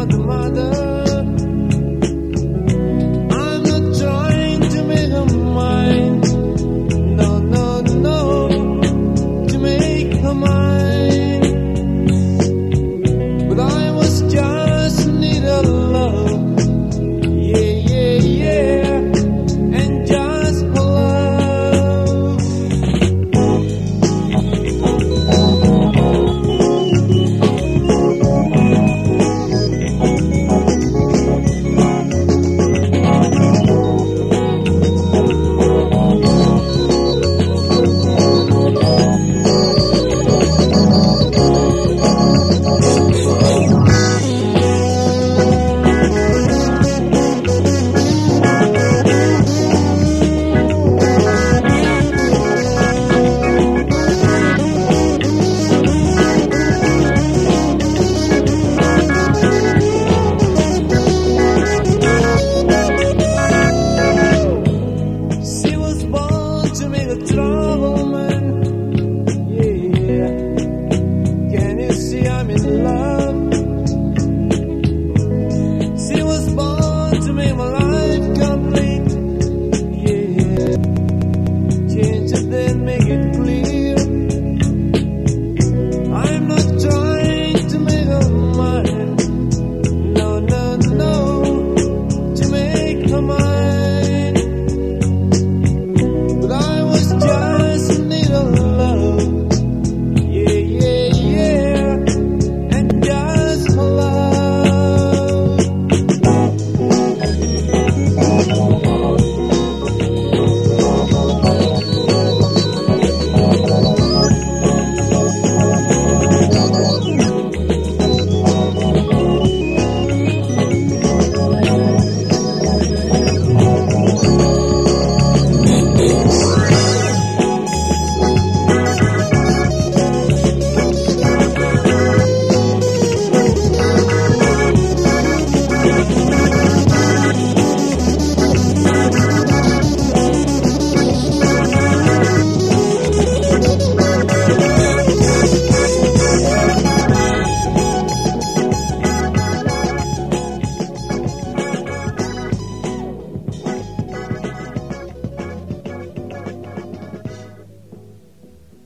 more than to make me.